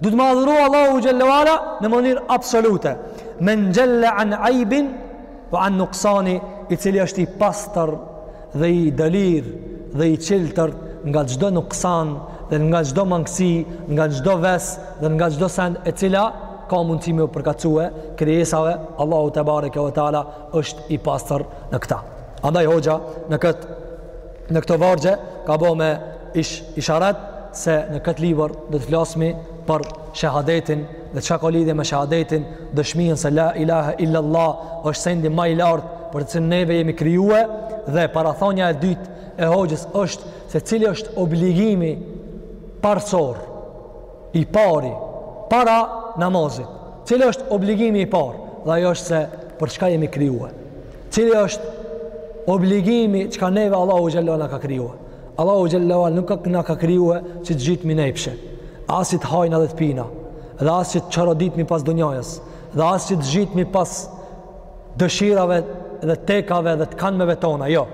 Do t' me adhuru Allahu xhelle ve ala në mënyrë absolute. Men xhelle an aibin wa an nuqsani, i cili është i pastër dhe i dëlir dhe i çiltër nga çdo nuqsan dhe nga çdo mangësi, nga çdo ves dhe nga çdo send e cila ka mundësi me u përkatsue krijesave, Allahu tebareke ve teala është i pastër në këta. Andaj hoxha në këtë Në këto vargje ka bo me ish, isharet se në këtë libër do të flasmi për shahadetin dhe çka ka lidhje me shahadetin, dëshmien se la ilaha illa Allah është sendi më i lartë për të cilin neve jemi krijue dhe parathonja e dytë e hoxhës është se cili është obligimi parësor I pari, para namazit. Cili është obligimi i parë? Dhe ajo është se për çka jemi krijuar. Cili është obligimi çka neve Allahu xhallahu na ka krijuar? Allahu xhallahu nuk na ka krijuar që të zhytmi në epshe. As që t'hajna dhe të pina. Dhe as që t'çoroditmi pas dunjajës. Dhe as që të zhytmi pas dëshirave dhe tekave dhe të kanmeve tona, jo.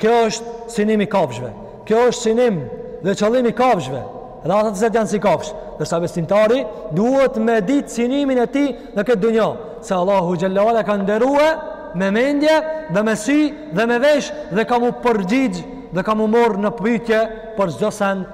Kjo është sinim i kafshve. Kjo është sinim dhe qëllim i kafshve. Dhe ata vetë janë si kafsh. Ndërsa besimtari duhet me ditë sinimin e tij në këtë dunja. Se Allahu xhelle ve ala e ka nderue me mendje dhe me sy dhe me vesh dhe ka m'u përgjigj dhe ka m'u morr në pytje për çdo sen